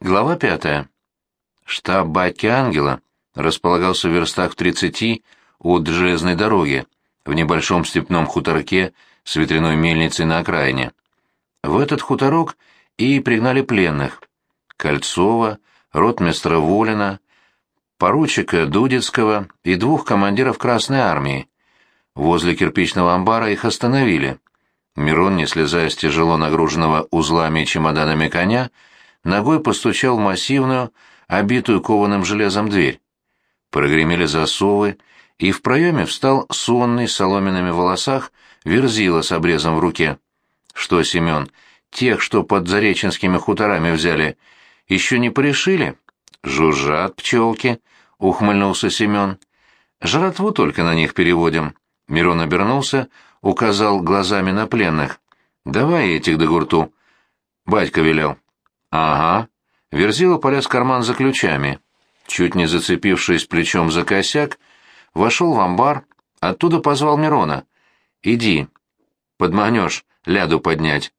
Глава пятая. Штаб Батьки Ангела располагался в верстах в тридцати от железной дороги, в небольшом степном хуторке с ветряной мельницей на окраине. В этот хуторок и пригнали пленных. Кольцова, ротмистра Волина, поручика Дудецкого и двух командиров Красной Армии. Возле кирпичного амбара их остановили. Мирон, не слезая с тяжело нагруженного узлами и чемоданами коня, ногой постучал в массивную, обитую кованым железом дверь. Прогремели засовы, и в проеме встал сонный, соломенными волосах, верзила с обрезом в руке. «Что, Семен, тех, что под Зареченскими хуторами взяли, еще не порешили?» «Жужжат пчелки», — ухмыльнулся Семен. «Жратву только на них переводим». Мирон обернулся, указал глазами на пленных. «Давай этих до гурту». Батька велел. «Ага». Верзила полез карман за ключами. Чуть не зацепившись плечом за косяк, вошел в амбар, оттуда позвал Мирона. «Иди, подманешь, ляду поднять».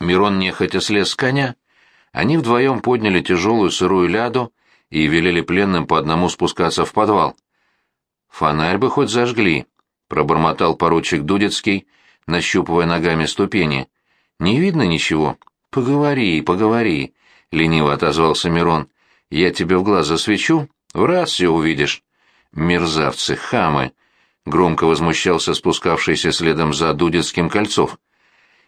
Мирон нехотя слез с коня. Они вдвоем подняли тяжелую сырую ляду и велели пленным по одному спускаться в подвал. «Фонарь бы хоть зажгли», — пробормотал поручик Дудецкий, нащупывая ногами ступени. «Не видно ничего?» «Поговори, поговори», — лениво отозвался Мирон. «Я тебе в глаз засвечу, в раз все увидишь». «Мерзавцы, хамы!» — громко возмущался спускавшийся следом за Дудецким Кольцов.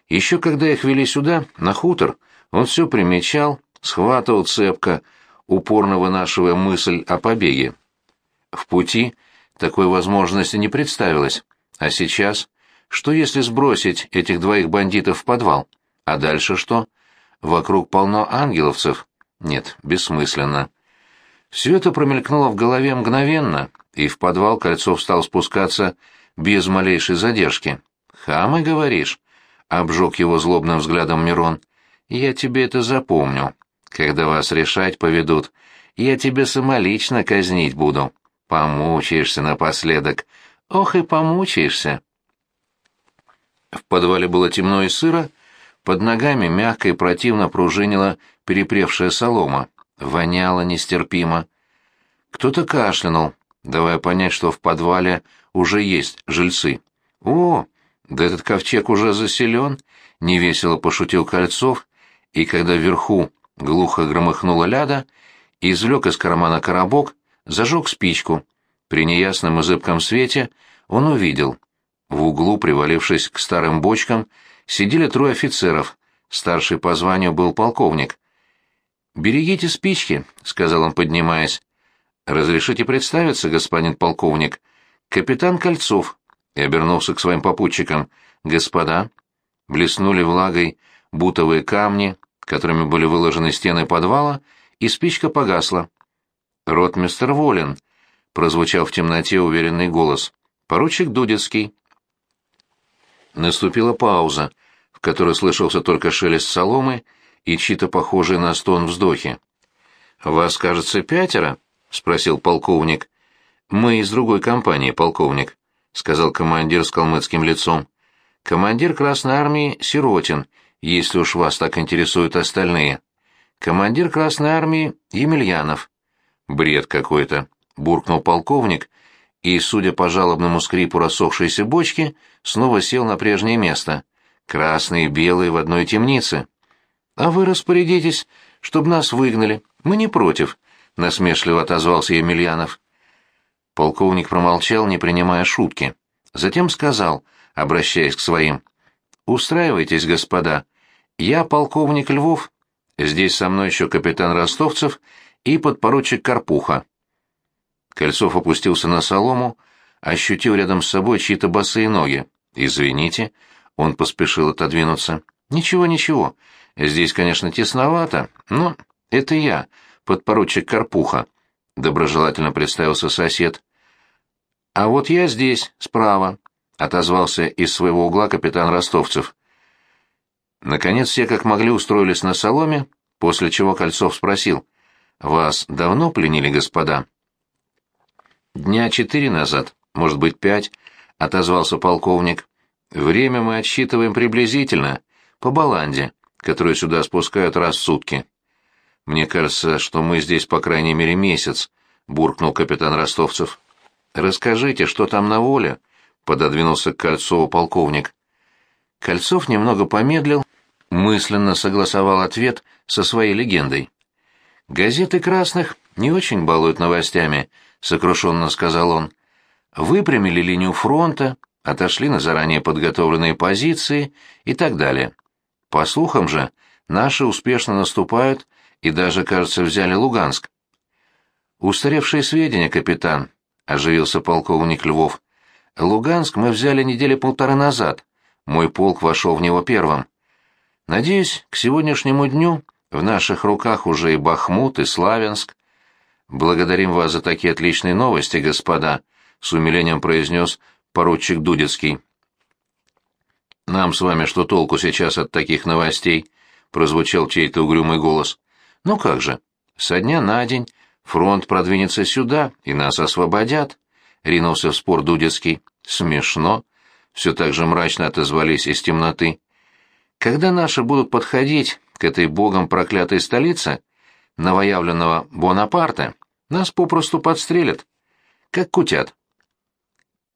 Еще когда их вели сюда, на хутор, он все примечал, схватывал цепко, упорно вынашивая мысль о побеге. В пути такой возможности не представилось. А сейчас? Что если сбросить этих двоих бандитов в подвал? А дальше что? Вокруг полно ангеловцев. Нет, бессмысленно. Все это промелькнуло в голове мгновенно, и в подвал Кольцов стал спускаться без малейшей задержки. «Хамы, говоришь?» — обжег его злобным взглядом Мирон. «Я тебе это запомню. Когда вас решать поведут, я тебе самолично казнить буду. Помучаешься напоследок. Ох и помучаешься!» В подвале было темно и сыро, под ногами мягко и противно пружинила перепревшая солома. Воняло нестерпимо. Кто-то кашлянул, давая понять, что в подвале уже есть жильцы. «О, да этот ковчег уже заселен!» — невесело пошутил Кольцов, и когда вверху глухо громыхнула ляда, извлек из кармана коробок, зажег спичку. При неясном и зыбком свете он увидел. В углу, привалившись к старым бочкам, сидели трое офицеров, старший по званию был полковник. «Берегите спички», — сказал он, поднимаясь. «Разрешите представиться, господин полковник. Капитан Кольцов», — и обернулся к своим попутчикам. «Господа». Блеснули влагой бутовые камни, которыми были выложены стены подвала, и спичка погасла. «Ротмистер Волин», — прозвучал в темноте уверенный голос. «Поручик Дудецкий». Наступила пауза в которой слышался только шелест соломы и чьи-то похожие на стон вздохи. «Вас, кажется, пятеро?» — спросил полковник. «Мы из другой компании, полковник», — сказал командир с калмыцким лицом. «Командир Красной Армии Сиротин, если уж вас так интересуют остальные. Командир Красной Армии Емельянов». «Бред какой-то», — буркнул полковник, и, судя по жалобному скрипу рассохшейся бочки, снова сел на прежнее место красные и белые в одной темнице. А вы распорядитесь, чтобы нас выгнали. Мы не против, насмешливо отозвался Емельянов. Полковник промолчал, не принимая шутки. Затем сказал, обращаясь к своим: "Устраивайтесь, господа. Я полковник Львов. Здесь со мной еще капитан Ростовцев и подпоручик Карпуха". Кольцов опустился на солому, ощутил рядом с собой чьи-то босые ноги. "Извините", он поспешил отодвинуться. «Ничего, ничего. Здесь, конечно, тесновато, но это я, подпоручик Карпуха», — доброжелательно представился сосед. «А вот я здесь, справа», — отозвался из своего угла капитан Ростовцев. Наконец все как могли устроились на соломе, после чего Кольцов спросил. «Вас давно пленили, господа?» «Дня четыре назад, может быть, пять», — отозвался полковник. Время мы отсчитываем приблизительно, по баланде, которую сюда спускают раз в сутки. Мне кажется, что мы здесь по крайней мере месяц, буркнул капитан Ростовцев. Расскажите, что там на воле? пододвинулся к Кольцову полковник. Кольцов немного помедлил, мысленно согласовал ответ со своей легендой. Газеты красных не очень балуют новостями, сокрушенно сказал он. Выпрямили линию фронта, отошли на заранее подготовленные позиции и так далее. По слухам же, наши успешно наступают и даже, кажется, взяли Луганск. «Устаревшие сведения, капитан», — оживился полковник Львов. «Луганск мы взяли недели полтора назад. Мой полк вошел в него первым. Надеюсь, к сегодняшнему дню в наших руках уже и Бахмут, и Славянск. Благодарим вас за такие отличные новости, господа», — с умилением произнес поручик Дудецкий. «Нам с вами что толку сейчас от таких новостей?» — прозвучал чей-то угрюмый голос. «Ну как же, со дня на день фронт продвинется сюда, и нас освободят», — ринулся в спор Дудецкий. «Смешно», — все так же мрачно отозвались из темноты. «Когда наши будут подходить к этой богом проклятой столице, новоявленного Бонапарта, нас попросту подстрелят. Как кутят».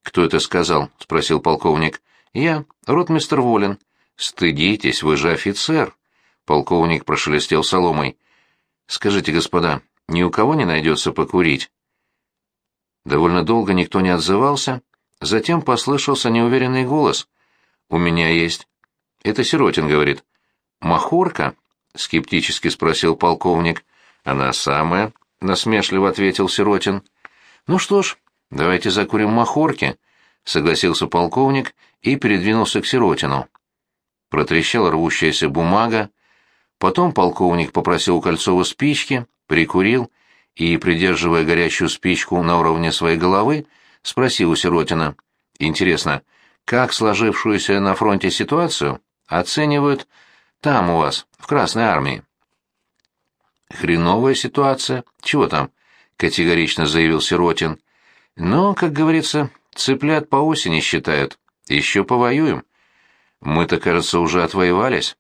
«Кто это сказал?» — спросил полковник. «Я, ротмистер Волин». «Стыдитесь, вы же офицер!» Полковник прошелестел соломой. «Скажите, господа, ни у кого не найдется покурить?» Довольно долго никто не отзывался, затем послышался неуверенный голос. «У меня есть». «Это Сиротин говорит». «Махорка?» — скептически спросил полковник. «Она самая», — насмешливо ответил Сиротин. «Ну что ж, давайте закурим махорки», — согласился полковник и передвинулся к Сиротину. Протрещала рвущаяся бумага, Потом полковник попросил у Кольцова спички, прикурил и, придерживая горящую спичку на уровне своей головы, спросил у Сиротина. «Интересно, как сложившуюся на фронте ситуацию оценивают там у вас, в Красной Армии?» «Хреновая ситуация. Чего там?» — категорично заявил Сиротин. «Но, как говорится, цыплят по осени считают. Еще повоюем. Мы-то, кажется, уже отвоевались».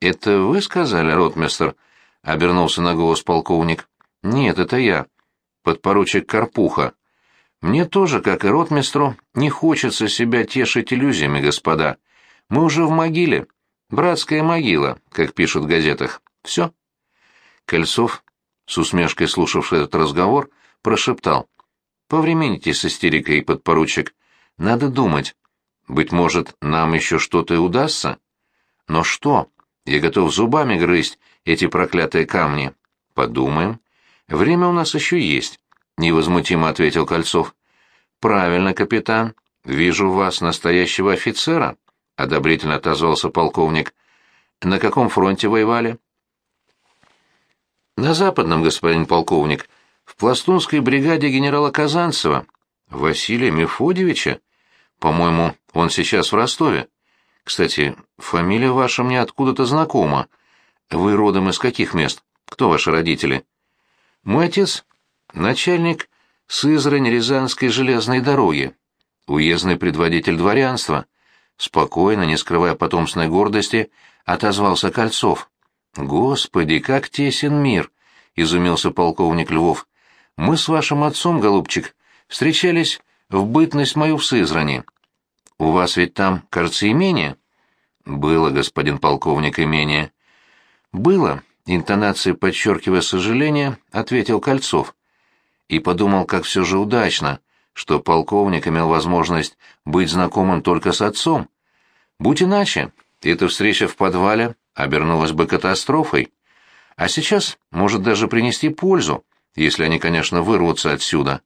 «Это вы сказали, ротмистр?» — обернулся на голос полковник. «Нет, это я, подпоручик Карпуха. Мне тоже, как и ротмистру, не хочется себя тешить иллюзиями, господа. Мы уже в могиле. Братская могила, как пишут в газетах. Все». Кольцов, с усмешкой слушавший этот разговор, прошептал. «Повремените с истерикой, подпоручик. Надо думать. Быть может, нам еще что-то и удастся? Но что?» Я готов зубами грызть эти проклятые камни. Подумаем. Время у нас еще есть, невозмутимо ответил Кольцов. Правильно, капитан. Вижу вас настоящего офицера, одобрительно отозвался полковник. На каком фронте воевали? На западном, господин полковник, в пластунской бригаде генерала Казанцева, Василия Мефодьевича. По-моему, он сейчас в Ростове. Кстати, фамилия ваша мне откуда-то знакома. Вы родом из каких мест? Кто ваши родители? Мой отец — начальник Сызрань-Рязанской железной дороги, уездный предводитель дворянства. Спокойно, не скрывая потомственной гордости, отозвался Кольцов. «Господи, как тесен мир!» — изумился полковник Львов. «Мы с вашим отцом, голубчик, встречались в бытность мою в Сызрани. У вас ведь там, кажется, имение? Было, господин полковник, имение. Было, интонацией подчеркивая сожаление, ответил Кольцов. И подумал, как все же удачно, что полковник имел возможность быть знакомым только с отцом. Будь иначе, эта встреча в подвале обернулась бы катастрофой. А сейчас может даже принести пользу, если они, конечно, вырвутся отсюда.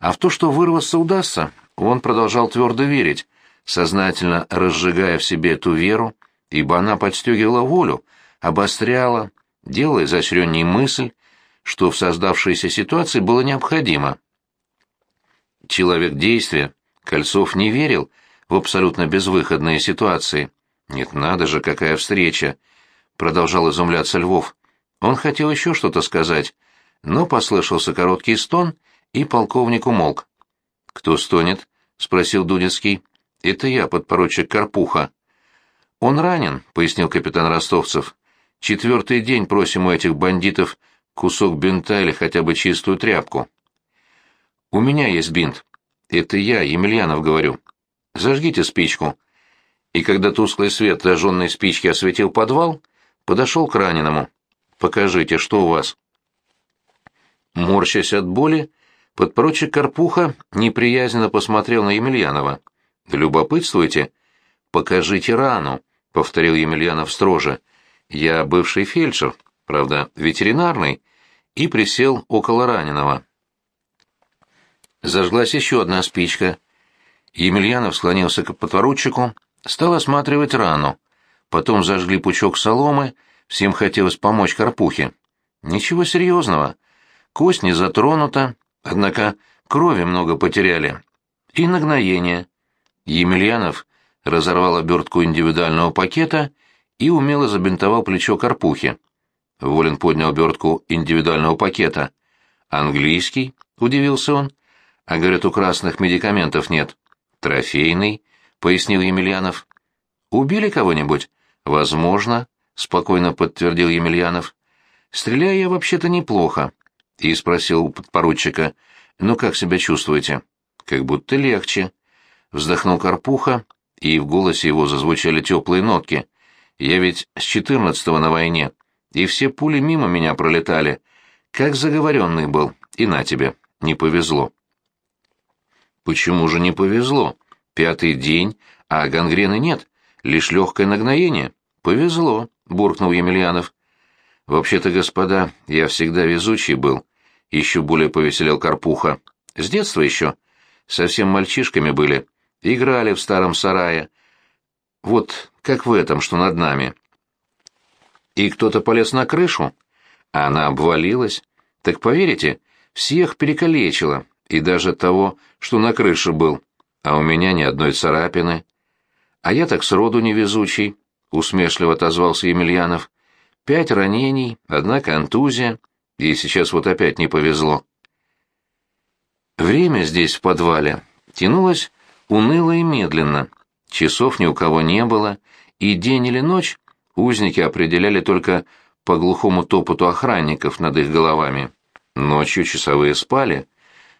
А в то, что вырваться удастся, он продолжал твердо верить, сознательно разжигая в себе эту веру, ибо она подстегивала волю, обостряла, делая изощренней мысль, что в создавшейся ситуации было необходимо. Человек действия, Кольцов не верил в абсолютно безвыходные ситуации. «Нет, надо же, какая встреча!» — продолжал изумляться Львов. Он хотел еще что-то сказать, но послышался короткий стон, и полковник умолк. «Кто стонет?» — спросил Дудецкий. «Это я, подпоручик Карпуха». «Он ранен», — пояснил капитан Ростовцев. Четвертый день просим у этих бандитов кусок бинта или хотя бы чистую тряпку. У меня есть бинт. Это я, Емельянов, говорю. Зажгите спичку. И когда тусклый свет зажженной спички осветил подвал, подошел к раненому. Покажите, что у вас? Морщась от боли, подпоручик Карпуха неприязненно посмотрел на Емельянова. «Любопытствуете? Покажите рану», — повторил Емельянов строже. «Я бывший фельдшер, правда, ветеринарный», и присел около раненого. Зажглась еще одна спичка. Емельянов склонился к подпоручику, стал осматривать рану. Потом зажгли пучок соломы, всем хотелось помочь Карпухе. Ничего серьезного. Кость не затронута, однако крови много потеряли. И нагноение. Емельянов разорвал обертку индивидуального пакета и умело забинтовал плечо Карпухи. Волин поднял обертку индивидуального пакета. «Английский?» — удивился он. «А, говорят, у красных медикаментов нет». «Трофейный?» — пояснил Емельянов. «Убили кого-нибудь?» «Возможно», — спокойно подтвердил Емельянов. «Стреляю я вообще-то неплохо», — и спросил у подпоручика. «Ну, как себя чувствуете?» «Как будто легче». Вздохнул Карпуха, и в голосе его зазвучали теплые нотки. «Я ведь с четырнадцатого на войне, и все пули мимо меня пролетали. Как заговоренный был, и на тебе, не повезло». «Почему же не повезло? Пятый день, а гангрены нет, лишь легкое нагноение. Повезло», — буркнул Емельянов. «Вообще-то, господа, я всегда везучий был», — еще более повеселел Карпуха. «С детства еще. Совсем мальчишками были. Играли в старом сарае. Вот как в этом, что над нами. И кто-то полез на крышу, а она обвалилась. Так поверите, всех перекалечила, и даже того, что на крыше был. А у меня ни одной царапины. А я так сроду невезучий, — усмешливо отозвался Емельянов. Пять ранений, одна контузия, и сейчас вот опять не повезло. Время здесь, в подвале, тянулось уныло и медленно. Часов ни у кого не было, и день или ночь узники определяли только по глухому топоту охранников над их головами. Ночью часовые спали.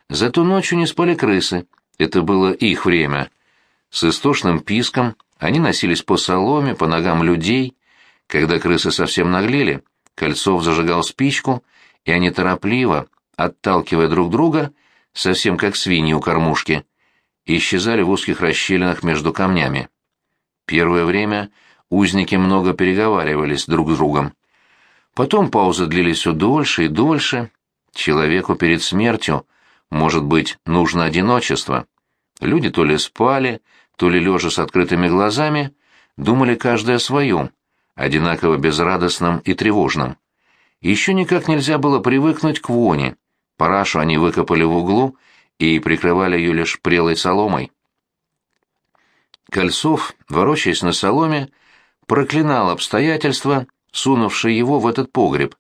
Зато ночью не спали крысы. Это было их время. С истошным писком они носились по соломе, по ногам людей. Когда крысы совсем наглели, Кольцов зажигал спичку, и они торопливо, отталкивая друг друга, совсем как свиньи у кормушки, исчезали в узких расщелинах между камнями. Первое время узники много переговаривались друг с другом. Потом паузы длились все дольше и дольше. Человеку перед смертью, может быть, нужно одиночество. Люди то ли спали, то ли лежа с открытыми глазами, думали каждый о своем, одинаково безрадостном и тревожном. Еще никак нельзя было привыкнуть к воне. Парашу они выкопали в углу и прикрывали ее лишь прелой соломой. Кольцов, ворочаясь на соломе, проклинал обстоятельства, сунувшие его в этот погреб.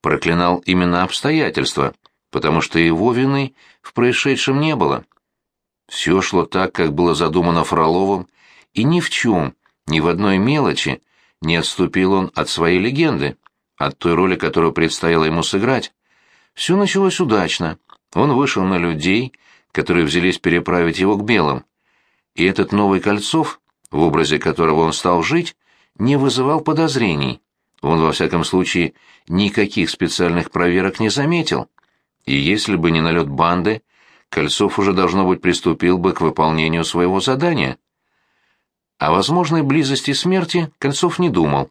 Проклинал именно обстоятельства, потому что его вины в происшедшем не было. Все шло так, как было задумано Фроловым, и ни в чем, ни в одной мелочи не отступил он от своей легенды, от той роли, которую предстояло ему сыграть. Все началось удачно. Он вышел на людей, которые взялись переправить его к белым. И этот новый Кольцов, в образе которого он стал жить, не вызывал подозрений. Он, во всяком случае, никаких специальных проверок не заметил. И если бы не налет банды, Кольцов уже, должно быть, приступил бы к выполнению своего задания. О возможной близости смерти Кольцов не думал.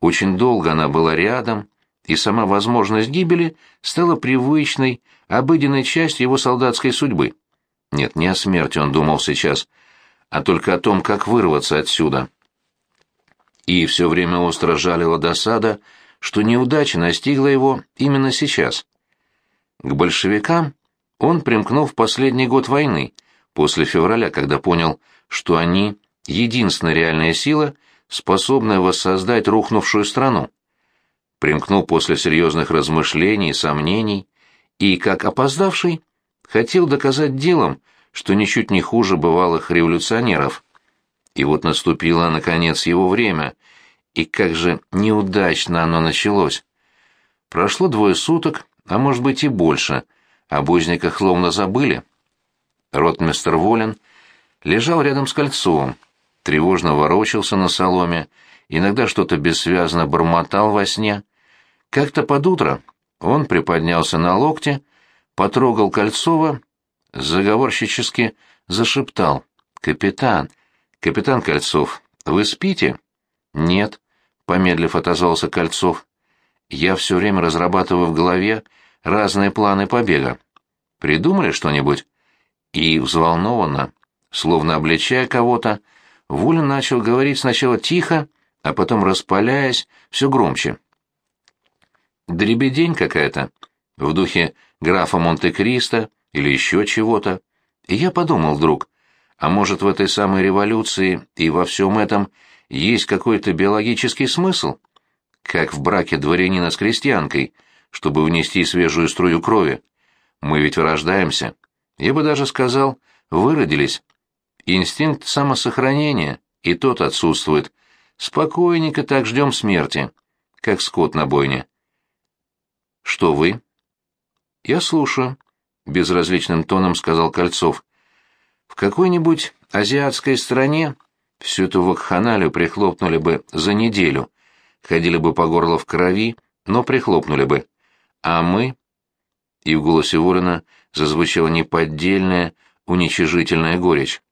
Очень долго она была рядом, и сама возможность гибели стала привычной, обыденной частью его солдатской судьбы. Нет, не о смерти он думал сейчас, а только о том, как вырваться отсюда. И все время остро жалила досада, что неудача настигла его именно сейчас. К большевикам он примкнул в последний год войны, после февраля, когда понял, что они — единственная реальная сила, способная воссоздать рухнувшую страну примкнул после серьезных размышлений сомнений, и, как опоздавший, хотел доказать делом, что ничуть не хуже бывалых революционеров. И вот наступило, наконец, его время, И как же неудачно оно началось. Прошло двое суток, а может быть и больше. Об узниках словно забыли. Ротмистер Волин лежал рядом с Кольцовым, тревожно ворочался на соломе, иногда что-то бессвязно бормотал во сне. Как-то под утро он приподнялся на локте, потрогал Кольцова, заговорщически зашептал. «Капитан, капитан Кольцов, вы спите?» «Нет», — помедлив отозвался Кольцов. «Я все время разрабатываю в голове разные планы побега. Придумали что-нибудь?» И взволнованно, словно обличая кого-то, Вулин начал говорить сначала тихо, а потом распаляясь все громче. Дребедень какая-то, в духе графа Монте-Кристо или еще чего-то. И я подумал вдруг, а может в этой самой революции и во всем этом есть какой-то биологический смысл? Как в браке дворянина с крестьянкой, чтобы внести свежую струю крови. Мы ведь вырождаемся. Я бы даже сказал, выродились. Инстинкт самосохранения, и тот отсутствует. Спокойненько так ждем смерти, как скот на бойне. Что вы? Я слушаю, безразличным тоном сказал Кольцов. В какой-нибудь азиатской стране всю эту вакханалию прихлопнули бы за неделю, ходили бы по горло в крови, но прихлопнули бы. А мы... И в голосе Ворона зазвучала неподдельная, уничижительная горечь.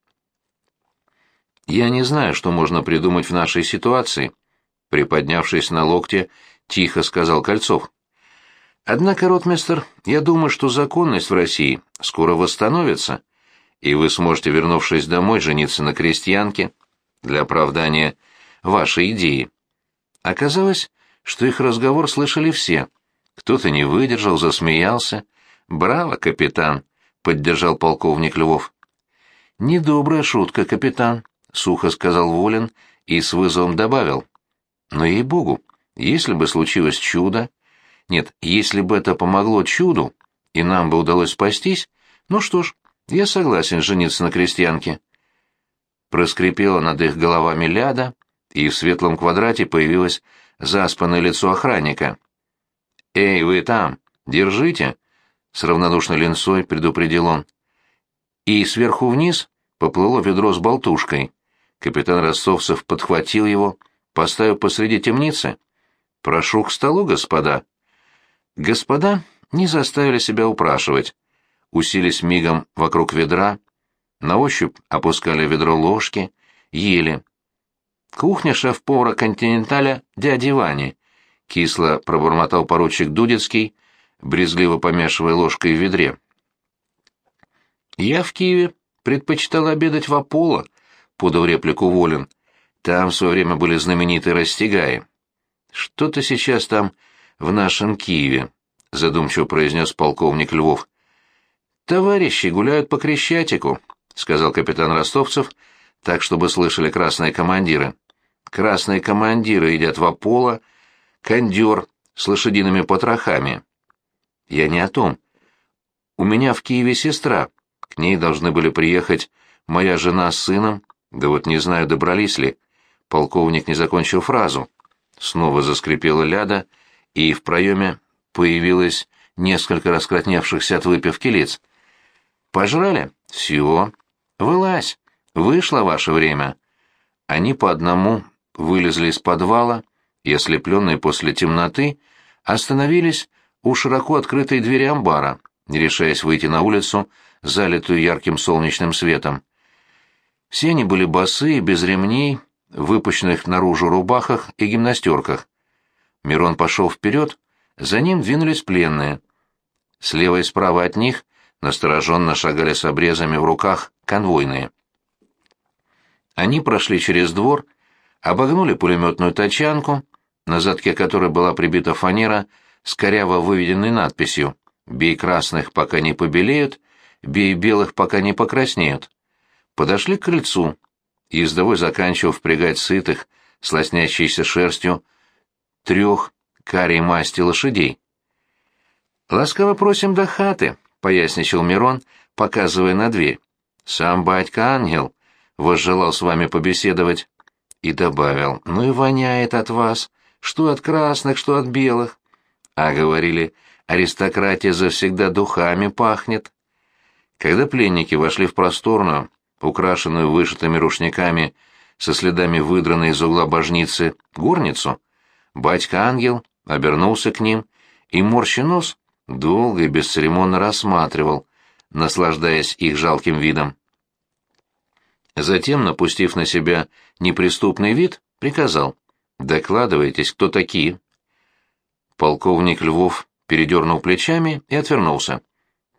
«Я не знаю, что можно придумать в нашей ситуации», — приподнявшись на локте, тихо сказал Кольцов. «Однако, ротмистер, я думаю, что законность в России скоро восстановится, и вы сможете, вернувшись домой, жениться на крестьянке для оправдания вашей идеи». Оказалось, что их разговор слышали все. Кто-то не выдержал, засмеялся. «Браво, капитан!» — поддержал полковник Львов. «Недобрая шутка, капитан», — сухо сказал Волин и с вызовом добавил. «Но, ей-богу, если бы случилось чудо... Нет, если бы это помогло чуду, и нам бы удалось спастись, ну что ж, я согласен жениться на крестьянке». Проскрипела над их головами ляда, и в светлом квадрате появилось заспанное лицо охранника. «Эй, вы там! Держите!» — с равнодушной линцой предупредил он. И сверху вниз поплыло ведро с болтушкой. Капитан Ростовцев подхватил его, поставил посреди темницы. «Прошу к столу, господа». Господа не заставили себя упрашивать. Уселись мигом вокруг ведра, на ощупь опускали ведро ложки, ели. «Кухня шеф-повара континенталя дяди Вани», — кисло пробормотал поручик Дудецкий, брезгливо помешивая ложкой в ведре. «Я в Киеве предпочитал обедать в Аполло», — подал реплику Волин. «Там в свое время были знаменитые растягаи». «Что-то сейчас там в нашем Киеве», — задумчиво произнес полковник Львов. «Товарищи гуляют по Крещатику», — сказал капитан Ростовцев, так, чтобы слышали красные командиры. «Красные командиры едят в Аполло, кондер с лошадиными потрохами». «Я не о том. У меня в Киеве сестра. К ней должны были приехать моя жена с сыном, да вот не знаю, добрались ли. Полковник не закончил фразу. Снова заскрипела ляда, и в проеме появилось несколько раскрасневшихся от выпивки лиц. «Пожрали? Все. Вылазь. Вышло ваше время». Они по одному вылезли из подвала и, ослепленные после темноты, остановились у широко открытой двери амбара, не решаясь выйти на улицу, залитую ярким солнечным светом. Все они были босые, без ремней, выпущенных наружу рубахах и гимнастерках. Мирон пошел вперед, за ним двинулись пленные. Слева и справа от них настороженно шагали с обрезами в руках конвойные. Они прошли через двор, обогнули пулеметную тачанку, на задке которой была прибита фанера с коряво выведенной надписью «Бей красных, пока не побелеют, бей белых, пока не покраснеют». Подошли к крыльцу. Ездовой заканчивал впрягать сытых, с шерстью, трех карей масти лошадей. «Ласково просим до хаты», — поясничал Мирон, показывая на дверь. «Сам батька ангел возжелал с вами побеседовать». И добавил, ну и воняет от вас, что от красных, что от белых. А говорили, аристократия завсегда духами пахнет. Когда пленники вошли в просторную, украшенную вышитыми рушниками, со следами выдранной из угла божницы, горницу, батька-ангел обернулся к ним и, морщи нос, долго и бесцеремонно рассматривал, наслаждаясь их жалким видом. Затем, напустив на себя неприступный вид, приказал «Докладывайтесь, кто такие?» Полковник Львов передернул плечами и отвернулся.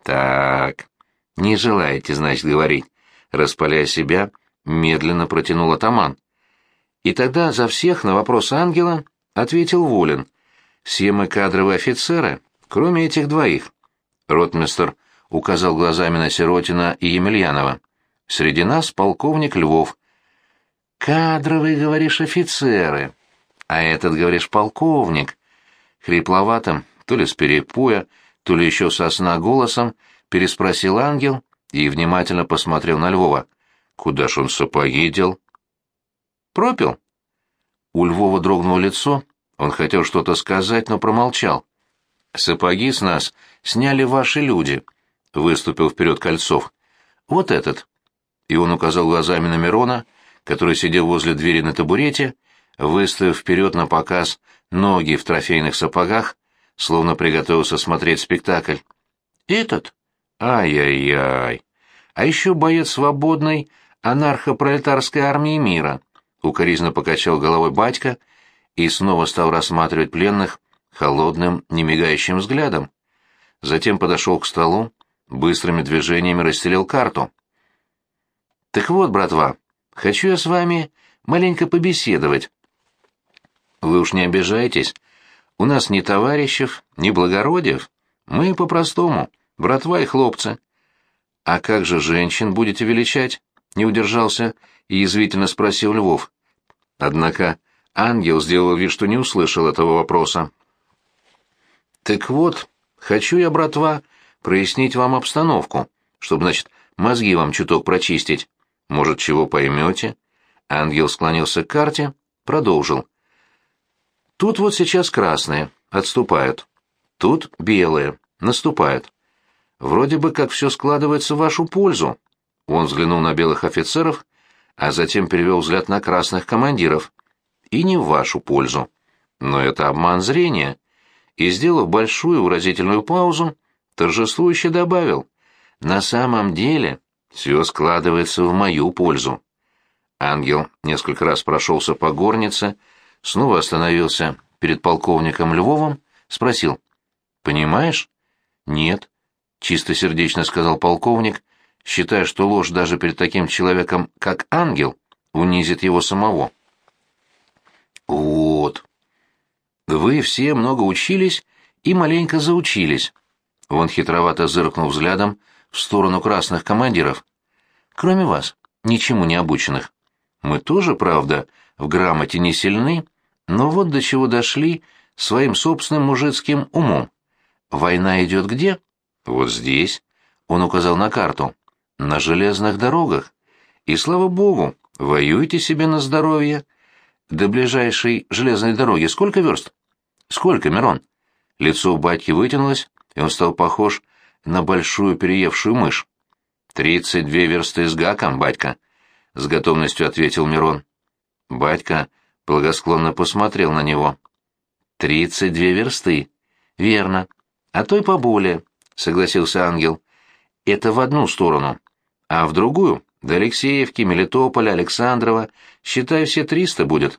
«Так, не желаете, значит, говорить?» Распаляя себя, медленно протянул атаман. И тогда за всех на вопрос ангела ответил Волин. «Все мы кадровые офицеры, кроме этих двоих». Ротмистер указал глазами на Сиротина и Емельянова. Среди нас полковник Львов. «Кадровые, говоришь, офицеры. А этот, говоришь, полковник». Хрипловатым, то ли с перепоя, то ли еще со сна голосом, переспросил ангел и внимательно посмотрел на Львова. «Куда ж он сапоги дел?» «Пропил?» У Львова дрогнуло лицо, он хотел что-то сказать, но промолчал. «Сапоги с нас сняли ваши люди», — выступил вперед Кольцов. «Вот этот» и он указал глазами на Мирона, который сидел возле двери на табурете, выставив вперед на показ ноги в трофейных сапогах, словно приготовился смотреть спектакль. «Этот? Ай-яй-яй! А еще боец свободной анархо-пролетарской армии мира!» — укоризненно покачал головой батька и снова стал рассматривать пленных холодным, немигающим взглядом. Затем подошел к столу, быстрыми движениями расстелил карту. Так вот, братва, хочу я с вами маленько побеседовать. Вы уж не обижайтесь. У нас ни товарищев, ни благородиев. Мы по-простому, братва и хлопцы. А как же женщин будете величать? Не удержался и язвительно спросил Львов. Однако ангел сделал вид, что не услышал этого вопроса. Так вот, хочу я, братва, прояснить вам обстановку, чтобы, значит, мозги вам чуток прочистить. Может, чего поймете?» Ангел склонился к карте, продолжил. «Тут вот сейчас красные, отступают. Тут белые, наступают. Вроде бы как все складывается в вашу пользу». Он взглянул на белых офицеров, а затем перевел взгляд на красных командиров. «И не в вашу пользу. Но это обман зрения». И, сделав большую выразительную паузу, торжествующе добавил. «На самом деле все складывается в мою пользу. Ангел несколько раз прошелся по горнице, снова остановился перед полковником Львовым, спросил. «Понимаешь?» «Нет», — чистосердечно сказал полковник, считая, что ложь даже перед таким человеком, как ангел, унизит его самого. «Вот. Вы все много учились и маленько заучились». Он хитровато зыркнул взглядом в сторону красных командиров. Кроме вас, ничему не обученных. Мы тоже, правда, в грамоте не сильны, но вот до чего дошли своим собственным мужицким умом. Война идет где? Вот здесь. Он указал на карту. На железных дорогах. И слава богу, воюйте себе на здоровье. До ближайшей железной дороги сколько верст? Сколько, Мирон? Лицо у батьки вытянулось, и он стал похож на большую переевшую мышь. «Тридцать две версты с гаком, батька», — с готовностью ответил Мирон. Батька благосклонно посмотрел на него. «Тридцать две версты. Верно. А то и поболее», — согласился ангел. «Это в одну сторону. А в другую, до Алексеевки, Мелитополя, Александрова, считай, все триста будет.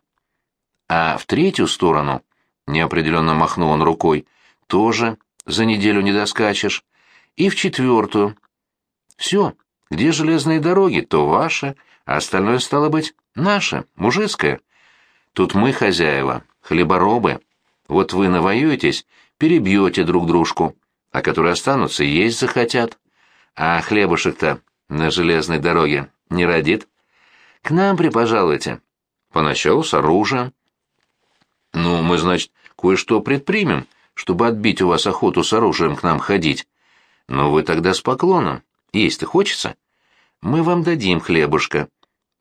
А в третью сторону, — неопределенно махнул он рукой, — тоже за неделю не доскачешь и в четвертую. Все, где железные дороги, то ваше, а остальное стало быть наше, мужицкое. Тут мы хозяева, хлеборобы. Вот вы навоюетесь, перебьете друг дружку, а которые останутся, есть захотят. А хлебушек-то на железной дороге не родит. К нам припожалуйте. Поначалу с оружием. Ну, мы, значит, кое-что предпримем, чтобы отбить у вас охоту с оружием к нам ходить. Но вы тогда с поклоном. Есть-то хочется? Мы вам дадим хлебушка.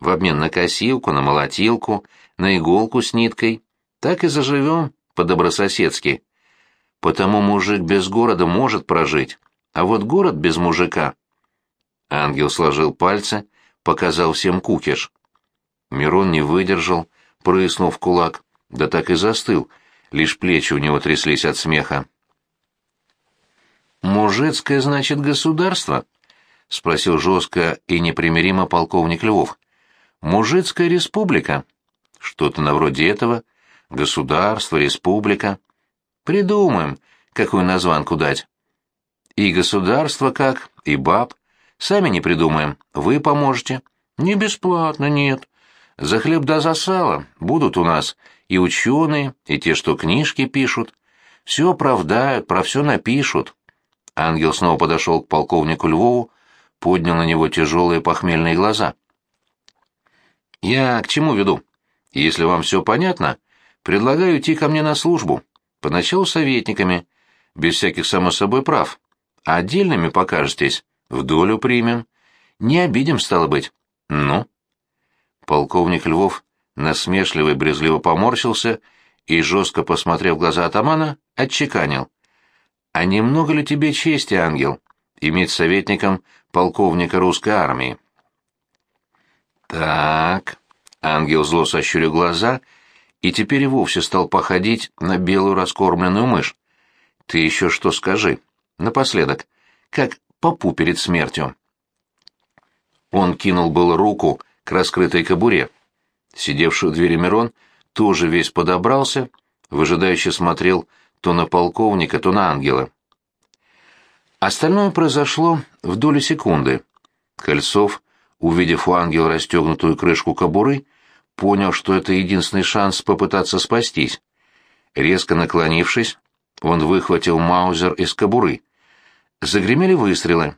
в обмен на косилку, на молотилку, на иголку с ниткой. Так и заживем по-добрососедски. Потому мужик без города может прожить, а вот город без мужика... Ангел сложил пальцы, показал всем кукиш. Мирон не выдержал, прыснул в кулак, да так и застыл, лишь плечи у него тряслись от смеха. «Мужицкое, значит, государство?» — спросил жестко и непримиримо полковник Львов. «Мужицкая республика?» «Что-то на вроде этого. Государство, республика. Придумаем, какую названку дать. И государство как, и баб. Сами не придумаем, вы поможете. Не бесплатно, нет. За хлеб да за сало будут у нас и ученые, и те, что книжки пишут. Все оправдают, про все напишут. Ангел снова подошел к полковнику Львову, поднял на него тяжелые похмельные глаза. «Я к чему веду? Если вам все понятно, предлагаю идти ко мне на службу. Поначалу советниками, без всяких само собой прав. Отдельными покажетесь, в долю примем. Не обидим, стало быть. Ну?» Полковник Львов насмешливо и брезгливо поморщился и, жестко посмотрев в глаза атамана, отчеканил. «А немного ли тебе чести, ангел, иметь советником полковника русской армии?» «Так...» — ангел зло сощурил глаза и теперь и вовсе стал походить на белую раскормленную мышь. «Ты еще что скажи? Напоследок, как попу перед смертью». Он кинул было руку к раскрытой кобуре. Сидевший у двери Мирон тоже весь подобрался, выжидающе смотрел то на полковника, то на ангела. Остальное произошло в долю секунды. Кольцов, увидев у ангела расстегнутую крышку кобуры, понял, что это единственный шанс попытаться спастись. Резко наклонившись, он выхватил маузер из кобуры. Загремели выстрелы.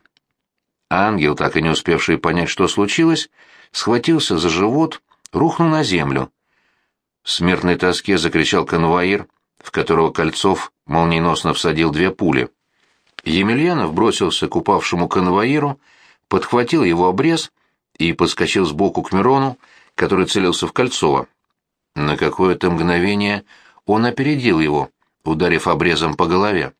Ангел, так и не успевший понять, что случилось, схватился за живот, рухнул на землю. В смертной тоске закричал конвоир, в которого Кольцов молниеносно всадил две пули. Емельянов бросился к упавшему конвоиру, подхватил его обрез и подскочил сбоку к Мирону, который целился в Кольцова. На какое-то мгновение он опередил его, ударив обрезом по голове.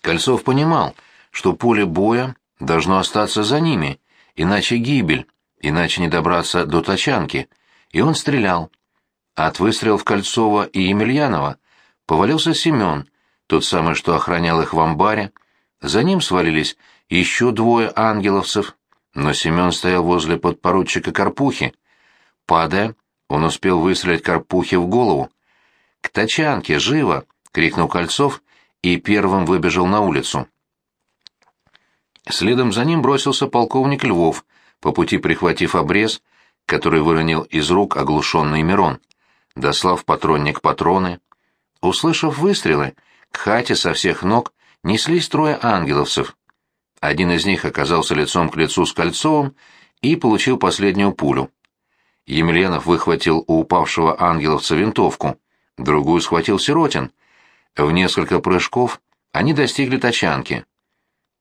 Кольцов понимал, что поле боя должно остаться за ними, иначе гибель, иначе не добраться до тачанки, и он стрелял. От выстрелов Кольцова и Емельянова повалился Семен, тот самый, что охранял их в амбаре. За ним свалились еще двое ангеловцев, но Семен стоял возле подпоручика Карпухи. Падая, он успел выстрелить Карпухе в голову. «К тачанке, живо!» — крикнул Кольцов и первым выбежал на улицу. Следом за ним бросился полковник Львов, по пути прихватив обрез, который выронил из рук оглушенный Мирон. Дослав патронник патроны. Услышав выстрелы, к хате со всех ног неслись трое ангеловцев. Один из них оказался лицом к лицу с Кольцовым и получил последнюю пулю. Емельянов выхватил у упавшего ангеловца винтовку, другую схватил Сиротин. В несколько прыжков они достигли тачанки.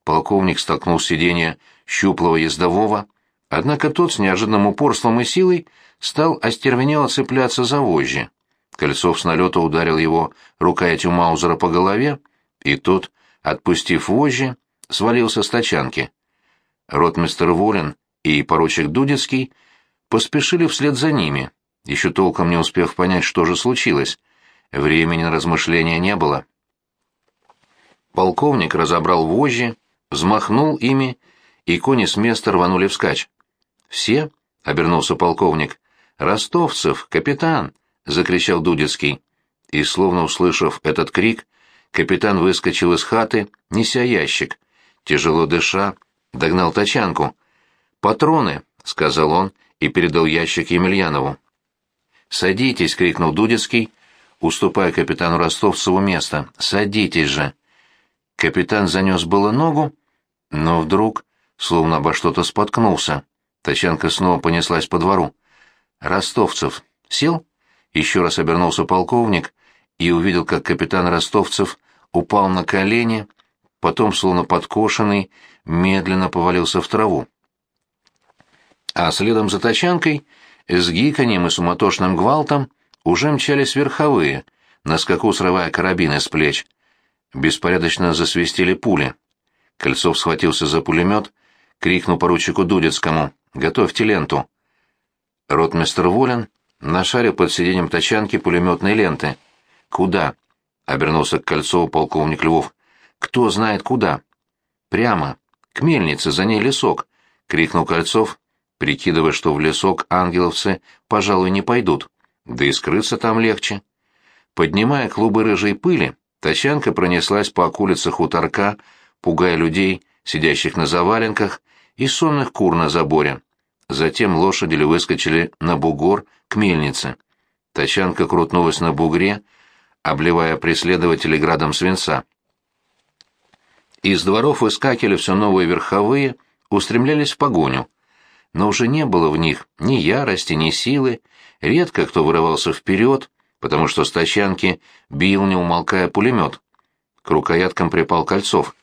Полковник столкнул с сиденья щуплого ездового, однако тот с неожиданным упорством и силой стал остервенело цепляться за вожжи. Кольцов с налета ударил его рукоятью Маузера по голове, и тот, отпустив вожжи, свалился с тачанки. Ротмистер Волин и поручик Дудецкий поспешили вслед за ними, еще толком не успев понять, что же случилось. Времени на размышления не было. Полковник разобрал вожжи, взмахнул ими, и кони с места рванули вскачь. «Все?» — обернулся полковник. «Ростовцев, капитан!» — закричал Дудецкий. И, словно услышав этот крик, капитан выскочил из хаты, неся ящик. Тяжело дыша, догнал тачанку. «Патроны!» — сказал он и передал ящик Емельянову. «Садитесь!» — крикнул Дудецкий, уступая капитану Ростовцеву место. «Садитесь же!» Капитан занес было ногу, но вдруг, словно обо что-то споткнулся. Тачанка снова понеслась по двору. «Ростовцев, сел?» Еще раз обернулся полковник и увидел, как капитан Ростовцев упал на колени, потом, словно подкошенный, медленно повалился в траву. а следом за тачанкой с гиканьем и суматошным гвалтом уже мчались верховые, на скаку срывая карабины с плеч. Беспорядочно засвистели пули. Кольцов схватился за пулемет, крикнул поручику Дудецкому «Готовьте ленту». Ротмистр Волин нашарил под сиденьем тачанки пулеметной ленты. «Куда?» — обернулся к Кольцову полковник Львов. «Кто знает куда?» «Прямо. К мельнице, за ней лесок», — крикнул Кольцов, прикидывая, что в лесок ангеловцы, пожалуй, не пойдут. Да и скрыться там легче. Поднимая клубы рыжей пыли, тачанка пронеслась по околице хуторка, пугая людей, сидящих на заваленках, и сонных кур на заборе. Затем лошади выскочили на бугор к мельнице. Тачанка крутнулась на бугре, обливая преследователей градом свинца. Из дворов выскакивали все новые верховые, устремлялись в погоню. Но уже не было в них ни ярости, ни силы, редко кто вырывался вперед, потому что с тачанки бил, не умолкая, пулемет. К рукояткам припал Кольцов.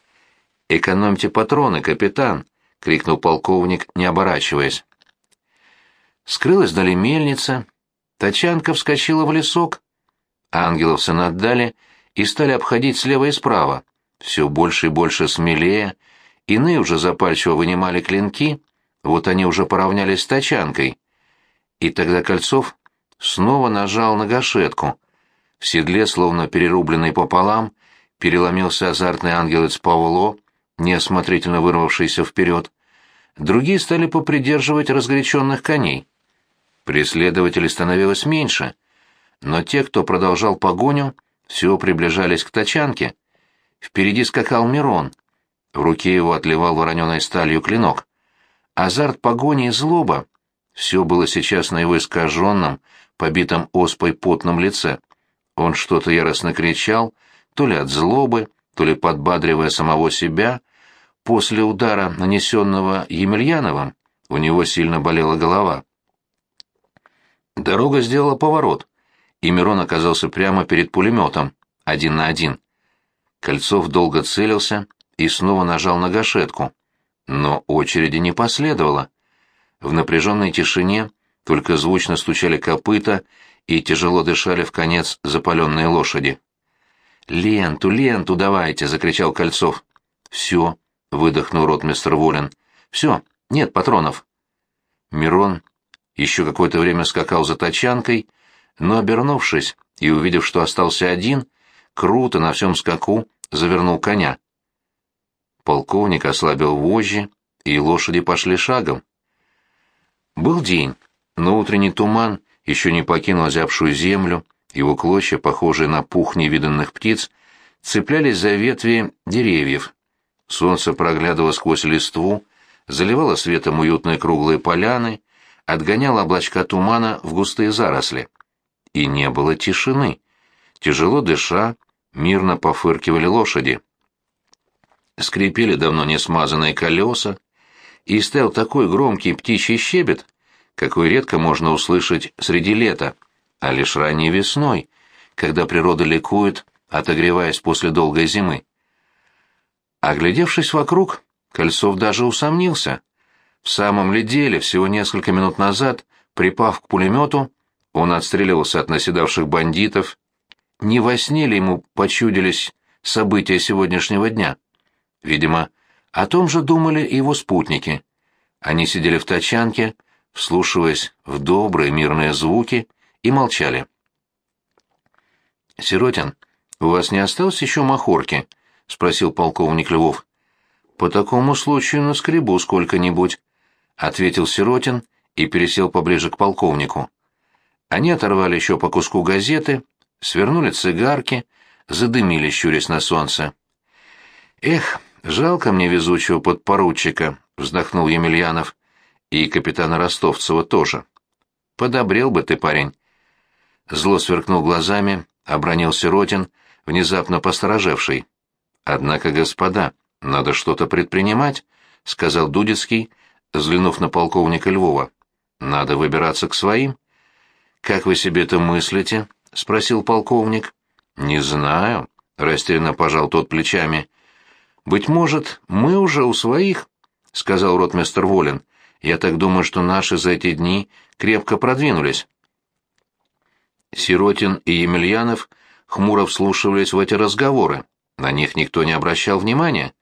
«Экономьте патроны, капитан!» — крикнул полковник, не оборачиваясь. Скрылась вдали мельница, тачанка вскочила в лесок. Ангеловцы наддали и стали обходить слева и справа, все больше и больше смелее, иные уже запальчиво вынимали клинки, вот они уже поравнялись с тачанкой. И тогда Кольцов снова нажал на гашетку. В седле, словно перерубленный пополам, переломился азартный ангелец Павло, неосмотрительно вырвавшийся вперед. Другие стали попридерживать разгоряченных коней. Преследователей становилось меньше, но те, кто продолжал погоню, все приближались к тачанке. Впереди скакал Мирон. В руке его отливал вороненой сталью клинок. Азарт погони и злоба — все было сейчас на его искаженном, побитом оспой потном лице. Он что-то яростно кричал, то ли от злобы, то ли подбадривая самого себя. После удара, нанесенного Емельяновым, у него сильно болела голова. Дорога сделала поворот, и Мирон оказался прямо перед пулеметом, один на один. Кольцов долго целился и снова нажал на гашетку. Но очереди не последовало. В напряженной тишине только звучно стучали копыта и тяжело дышали в конец запаленные лошади. «Ленту, ленту давайте!» — закричал Кольцов. «Все!» — выдохнул ротмистр Волин. «Все, нет патронов». Мирон еще какое-то время скакал за тачанкой, но, обернувшись и увидев, что остался один, круто на всем скаку завернул коня. Полковник ослабил вожжи, и лошади пошли шагом. Был день, но утренний туман еще не покинул озябшую землю, его клочья, похожие на пух невиданных птиц, цеплялись за ветви деревьев. Солнце проглядывало сквозь листву, заливало светом уютные круглые поляны, отгоняло облачка тумана в густые заросли. И не было тишины. Тяжело дыша, мирно пофыркивали лошади. Скрипели давно не смазанные колеса, и стоял такой громкий птичий щебет, какой редко можно услышать среди лета, а лишь ранней весной, когда природа ликует, отогреваясь после долгой зимы. Оглядевшись вокруг, Кольцов даже усомнился. В самом ли деле, всего несколько минут назад, припав к пулемету, он отстреливался от наседавших бандитов. Не во сне ли ему почудились события сегодняшнего дня? Видимо, о том же думали и его спутники. Они сидели в тачанке, вслушиваясь в добрые мирные звуки, и молчали. «Сиротин, у вас не осталось еще махорки?» — спросил полковник Львов. «По такому случаю на скребу сколько-нибудь», — ответил Сиротин и пересел поближе к полковнику. Они оторвали еще по куску газеты, свернули цигарки, задымили, щурясь на солнце. «Эх, жалко мне везучего подпоручика», — вздохнул Емельянов. «И капитана Ростовцева тоже. Подобрел бы ты, парень». Зло сверкнул глазами, обронил Сиротин, внезапно посторожевший. «Однако, господа, надо что-то предпринимать», — сказал Дудецкий, взглянув на полковника Львова. «Надо выбираться к своим». «Как вы себе это мыслите?» — спросил полковник. «Не знаю», — растерянно пожал тот плечами. «Быть может, мы уже у своих?» — сказал ротмистер Волин. Я так думаю, что наши за эти дни крепко продвинулись. Сиротин и Емельянов хмуро вслушивались в эти разговоры. На них никто не обращал внимания.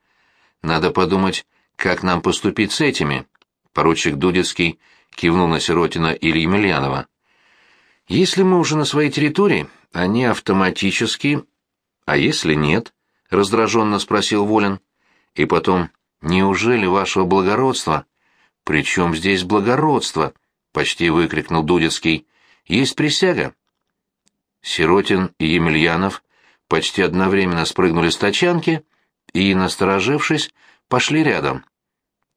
Надо подумать, как нам поступить с этими. Поручик Дудецкий кивнул на Сиротина или Емельянова. Если мы уже на своей территории, они автоматически... А если нет? Раздраженно спросил Волин. И потом, неужели вашего благородства... Причем здесь благородство? Почти выкрикнул Дудецкий. Есть присяга. Сиротин и Емельянов почти одновременно спрыгнули с тачанки и, насторожившись, пошли рядом.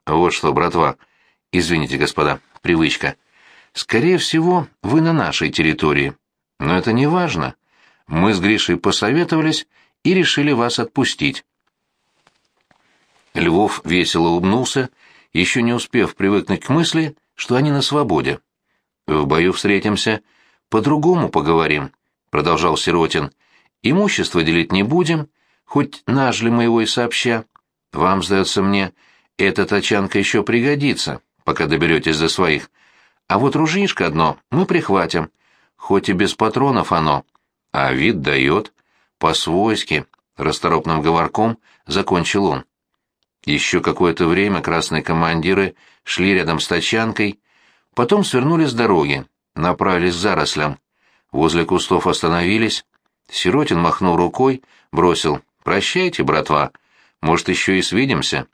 Вот что, братва, извините, господа, привычка. Скорее всего, вы на нашей территории. Но это не важно. Мы с Гришей посоветовались и решили вас отпустить. Львов весело улыбнулся, еще не успев привыкнуть к мысли, что они на свободе. В бою встретимся, по-другому поговорим продолжал Сиротин. Имущество делить не будем, хоть нажли мы его и сообща. Вам, сдается мне, эта тачанка еще пригодится, пока доберетесь до своих. А вот ружьишко одно мы прихватим, хоть и без патронов оно. А вид дает, по-свойски, расторопным говорком закончил он. Еще какое-то время красные командиры шли рядом с тачанкой, потом свернули с дороги, направились к зарослям. Возле кустов остановились. Сиротин махнул рукой, бросил «Прощайте, братва, может, еще и свидимся».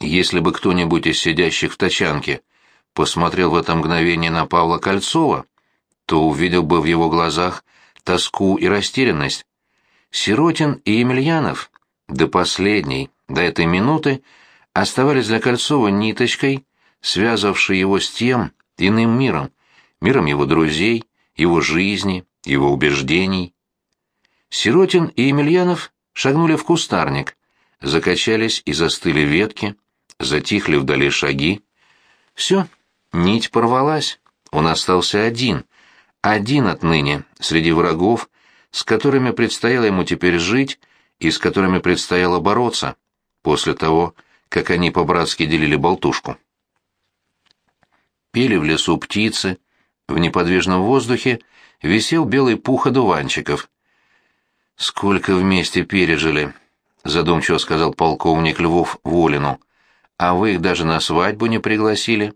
Если бы кто-нибудь из сидящих в тачанке посмотрел в это мгновение на Павла Кольцова, то увидел бы в его глазах тоску и растерянность. Сиротин и Емельянов до последней, до этой минуты, оставались для Кольцова ниточкой, связавшей его с тем иным миром, миром его друзей, его жизни, его убеждений. Сиротин и Емельянов шагнули в кустарник, закачались и застыли ветки, затихли вдали шаги. Все, нить порвалась, он остался один, один отныне, среди врагов, с которыми предстояло ему теперь жить и с которыми предстояло бороться, после того, как они по-братски делили болтушку. Пели в лесу птицы, в неподвижном воздухе висел белый пух одуванчиков. «Сколько вместе пережили», — задумчиво сказал полковник Львов Волину. «А вы их даже на свадьбу не пригласили?»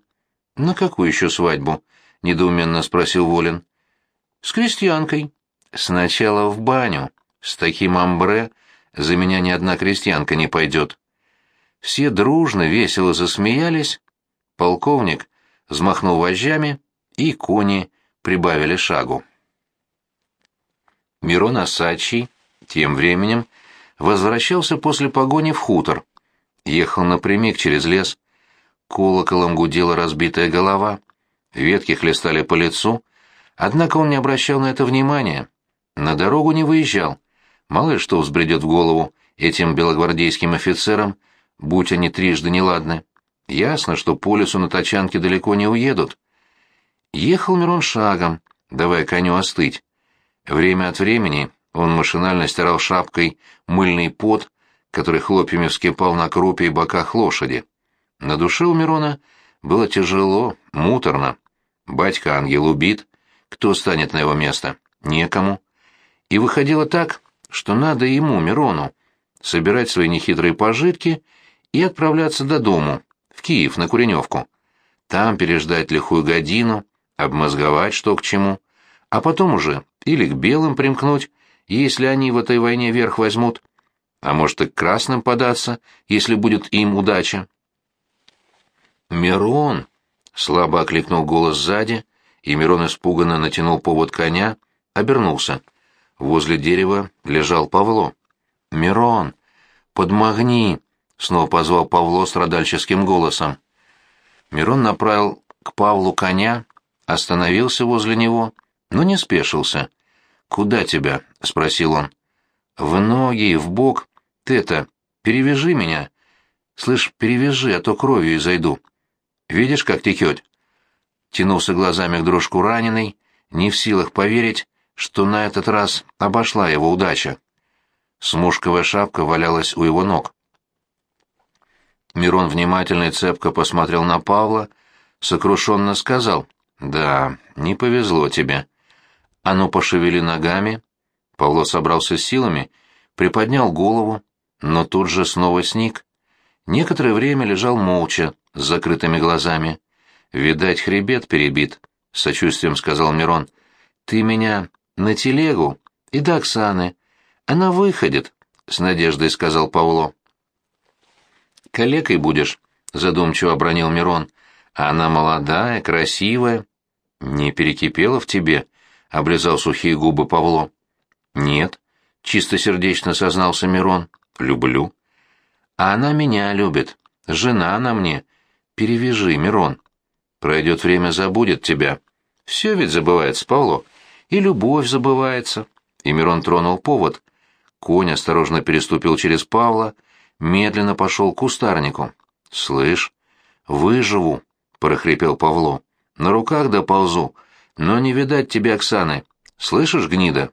«На какую еще свадьбу?» — недоуменно спросил Волин. «С крестьянкой. Сначала в баню. С таким амбре за меня ни одна крестьянка не пойдет». Все дружно, весело засмеялись. Полковник взмахнул вожжами и кони прибавили шагу. Мирон Осадчий тем временем возвращался после погони в хутор. Ехал напрямик через лес. Колоколом гудела разбитая голова. Ветки хлестали по лицу. Однако он не обращал на это внимания. На дорогу не выезжал. Мало ли что взбредет в голову этим белогвардейским офицерам, будь они трижды неладны. Ясно, что по лесу на тачанке далеко не уедут. Ехал Мирон шагом, давая коню остыть. Время от времени он машинально стирал шапкой мыльный пот, который хлопьями вскипал на крупе и боках лошади. На душе у Мирона было тяжело, муторно. Батька-ангел убит, кто станет на его место? Некому. И выходило так, что надо ему, Мирону, собирать свои нехитрые пожитки и отправляться до дому, в Киев, на Куреневку. Там переждать лихую годину, обмозговать, что к чему, а потом уже или к белым примкнуть, если они в этой войне верх возьмут, а может и к красным податься, если будет им удача. «Мирон!» — слабо окликнул голос сзади, и Мирон испуганно натянул повод коня, обернулся. Возле дерева лежал Павло. «Мирон! Подмогни!» — снова позвал Павло страдальческим голосом. Мирон направил к Павлу коня, остановился возле него, но не спешился. «Куда тебя?» — спросил он. «В ноги, в бок. Ты это, перевяжи меня. Слышь, перевяжи, а то кровью изойду. Видишь, как текет?» Тянулся глазами к дружку раненый, не в силах поверить, что на этот раз обошла его удача. Смушковая шапка валялась у его ног. Мирон внимательно и цепко посмотрел на Павла, сокрушенно сказал, «Да, не повезло тебе». «А ну, пошевели ногами». Павло собрался силами, приподнял голову, но тут же снова сник. Некоторое время лежал молча, с закрытыми глазами. «Видать, хребет перебит», — с сочувствием сказал Мирон. «Ты меня на телегу и до Оксаны. Она выходит», — с надеждой сказал Павло. «Калекой будешь», — задумчиво обронил Мирон. «А она молодая, красивая». «Не перекипела в тебе?» — облизал сухие губы Павло. «Нет», — чистосердечно сознался Мирон. «Люблю». «А она меня любит. Жена она мне. Перевяжи, Мирон. Пройдет время, забудет тебя. Все ведь забывается, Павло. И любовь забывается». И Мирон тронул повод. Конь осторожно переступил через Павла, медленно пошел к кустарнику. «Слышь, выживу», — прохрипел Павло. «На руках доползу, но не видать тебе Оксаны. Слышишь, гнида?»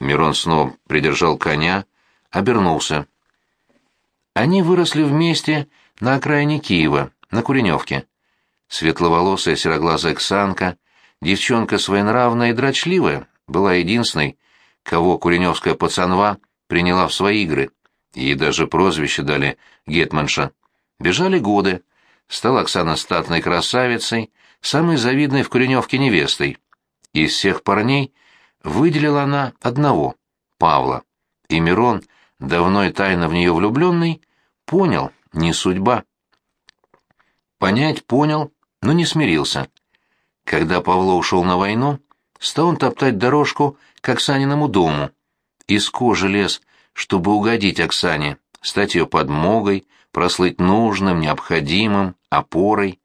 Мирон снова придержал коня, обернулся. Они выросли вместе на окраине Киева, на Куреневке. Светловолосая сероглазая Оксанка, девчонка своенравная и дрочливая, была единственной, кого Куреневская пацанва приняла в свои игры. Ей даже прозвище дали Гетманша. Бежали годы. Стала Оксана статной красавицей, самой завидной в Куреневке невестой. Из всех парней выделила она одного — Павла. И Мирон, давно и тайно в нее влюбленный, понял, не судьба. Понять понял, но не смирился. Когда Павло ушел на войну, стал он топтать дорожку к Оксаниному дому. Из кожи лез, чтобы угодить Оксане, стать ее подмогой, прослыть нужным, необходимым, опорой.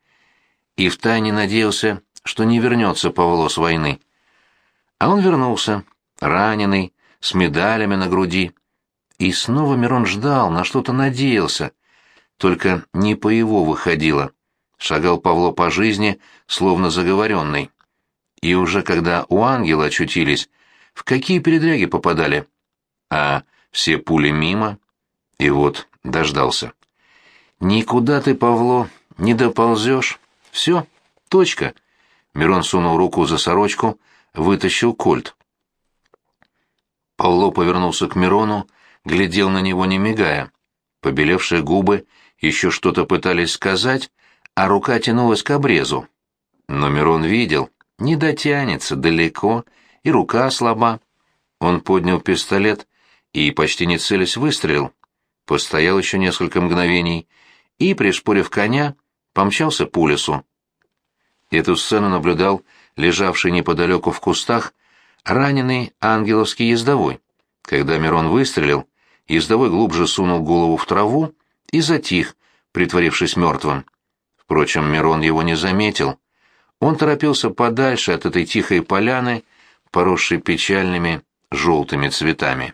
И втайне надеялся, что не вернется Павло с войны. А он вернулся, раненый, с медалями на груди. И снова Мирон ждал, на что-то надеялся. Только не по его выходило. Шагал Павло по жизни, словно заговоренный. И уже когда у ангела очутились, в какие передряги попадали? А все пули мимо. И вот дождался. «Никуда ты, Павло, не доползешь. Все, точка». Мирон сунул руку за сорочку, вытащил кольт. Павло повернулся к Мирону, глядел на него не мигая. Побелевшие губы еще что-то пытались сказать, а рука тянулась к обрезу. Но Мирон видел, не дотянется далеко, и рука слаба. Он поднял пистолет и, почти не целясь, выстрелил. Постоял еще несколько мгновений и, пришпорив коня, помчался по лесу. Эту сцену наблюдал лежавший неподалеку в кустах раненый ангеловский ездовой. Когда Мирон выстрелил, ездовой глубже сунул голову в траву и затих, притворившись мертвым. Впрочем, Мирон его не заметил. Он торопился подальше от этой тихой поляны, поросшей печальными желтыми цветами.